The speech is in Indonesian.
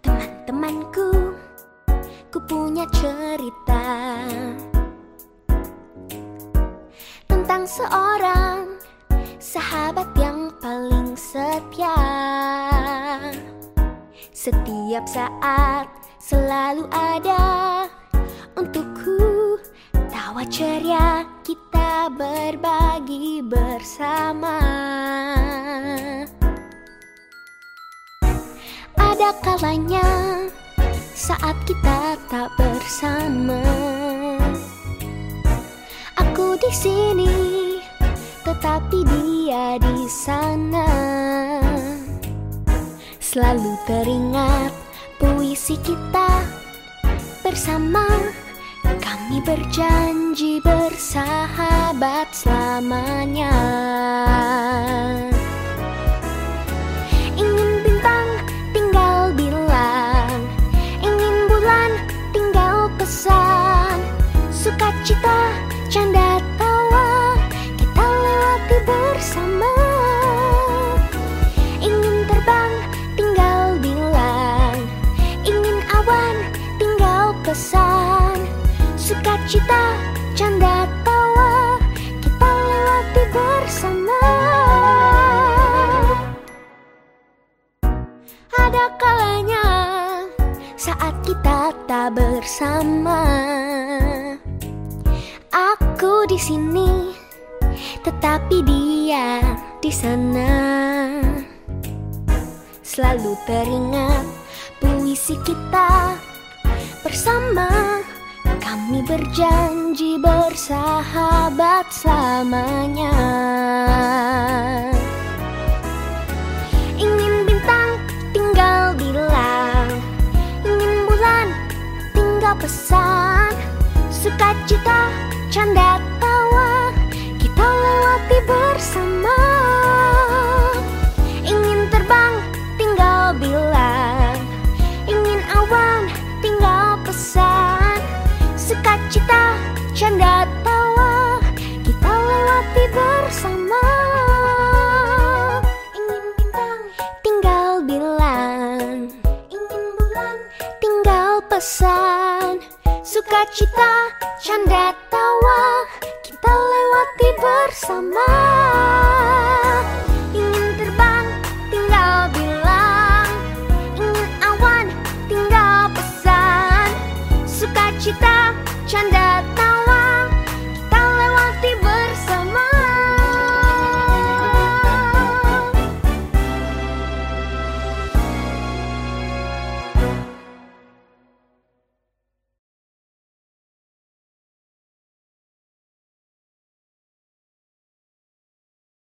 Teman-temanku, ku punya cerita tentang seorang sahabat Setiap saat selalu ada untukku tawa ceria kita berbagi bersama. Ada kalanya saat kita tak bersama. Aku di sini, tetapi dia di sana. Selalu teringat puisi kita bersama. Kami berjanji bersahabat selamanya. Canda tawa Kita lewati bersama Ada kalanya saat kita tak bersama. Aku di sini, tetapi dia di sana. Selalu teringat puisi kita bersama. Kami berjanji bersahabat selamanya. Ingin bintang tinggal bilang Ingin bulan tinggal pesan Sukacita, canda tawa Kita lewati bersama Sukacita, canda tawa Kita lewati bersama. Ingin bintang tinggal bilang. Ingin bulan tinggal pesan. Sukacita, canda tawa Kita lewati bersama